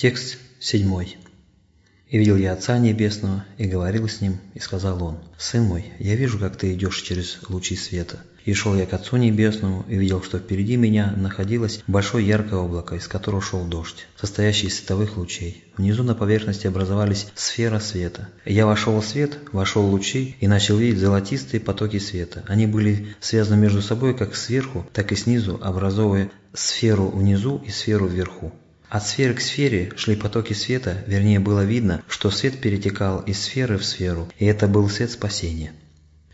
Текст 7. «И видел я Отца Небесного, и говорил с Ним, и сказал Он, «Сын мой, я вижу, как ты идешь через лучи света. И шел я к Отцу Небесному, и видел, что впереди меня находилось большое яркое облако, из которого шел дождь, состоящий из световых лучей. Внизу на поверхности образовались сфера света. Я вошел в свет, вошел в лучи и начал видеть золотистые потоки света. Они были связаны между собой как сверху, так и снизу, образовывая сферу внизу и сферу вверху. От сферы к сфере шли потоки света, вернее было видно, что свет перетекал из сферы в сферу, и это был свет спасения.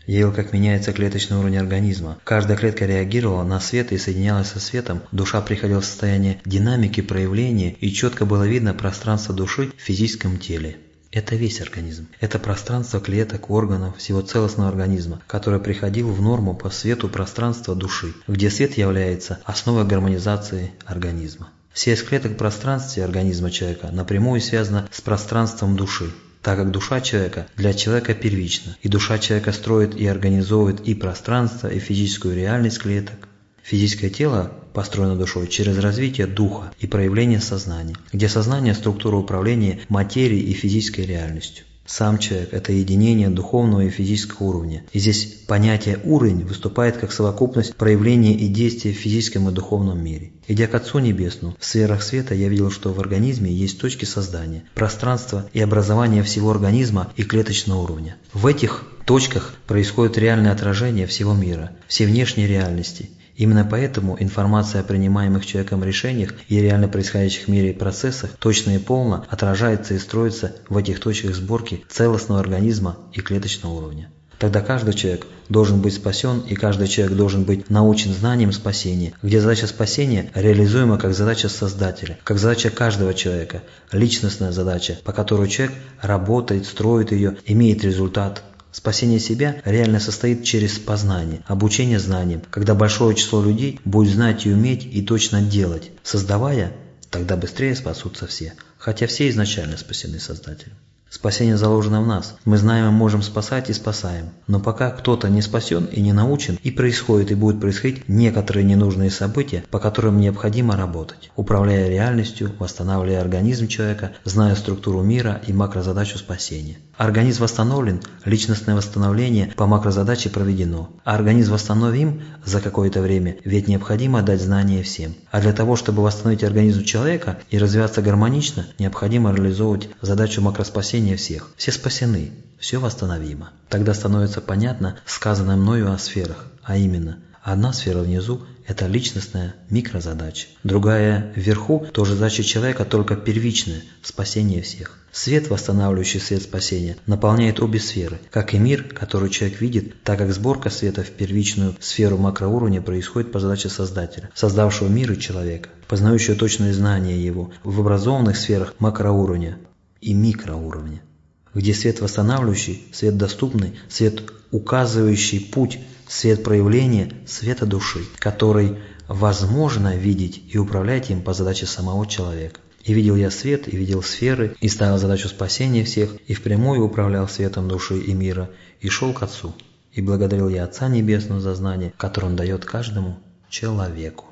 Я видел, как меняется клеточный уровень организма. Каждая клетка реагировала на свет и соединялась со светом. Душа приходила в состояние динамики проявления, и четко было видно пространство души в физическом теле. Это весь организм. Это пространство клеток, органов, всего целостного организма, которое приходило в норму по свету пространства души, где свет является основой гармонизации организма. Из клеток пространства организма человека напрямую связана с пространством души, так как душа человека для человека первична, и душа человека строит и организовывает и пространство, и физическую реальность клеток. Физическое тело построено душой через развитие духа и проявление сознания, где сознание – структура управления материей и физической реальностью. Сам человек – это единение духовного и физического уровня. И здесь понятие «уровень» выступает как совокупность проявления и действия в физическом и духовном мире. Идя к Отцу Небесному, в сферах света я видел, что в организме есть точки создания, пространства и образования всего организма и клеточного уровня. В этих точках происходит реальное отражение всего мира, всей внешней реальности – Именно поэтому информация о принимаемых человеком решениях и реально происходящих в мире процессах точно и полно отражается и строится в этих точках сборки целостного организма и клеточного уровня. Тогда каждый человек должен быть спасен, и каждый человек должен быть научен знанием спасения, где задача спасения реализуема как задача Создателя, как задача каждого человека, личностная задача, по которой человек работает, строит ее, имеет результат, Спасение себя реально состоит через познание, обучение знаниям, когда большое число людей будет знать и уметь и точно делать. Создавая, тогда быстрее спасутся все, хотя все изначально спасены Создателем. Спасение заложено в нас. Мы знаем и можем спасать и спасаем. Но пока кто-то не спасен и не научен, и происходит и будет происходить некоторые ненужные события, по которым необходимо работать, управляя реальностью, восстанавливая организм человека, зная структуру мира и макрозадачу спасения. Организм восстановлен, личностное восстановление по макрозадаче проведено. А организм восстановим за какое-то время, ведь необходимо дать знания всем. А для того, чтобы восстановить организм человека и развиваться гармонично, необходимо реализовывать задачу макроспасения всех. Все спасены, все восстановимо. Тогда становится понятно сказанное мною о сферах, а именно, одна сфера внизу это личностная микрозадача. Другая вверху тоже задача человека, только первичная – спасение всех. Свет, восстанавливающий свет спасения, наполняет обе сферы, как и мир, который человек видит, так как сборка света в первичную сферу макроуровня происходит по задаче Создателя, создавшего мир и человека, познающего точные знания его в образованных сферах макроуровня и микроуровня где свет восстанавливающий, свет доступный, свет указывающий путь свет проявления света души, который возможно видеть и управлять им по задаче самого человека. И видел я свет, и видел сферы, и ставил задачу спасения всех, и впрямую управлял светом души и мира, и шел к Отцу. И благодарил я Отца Небесного за знание, которое Он дает каждому человеку.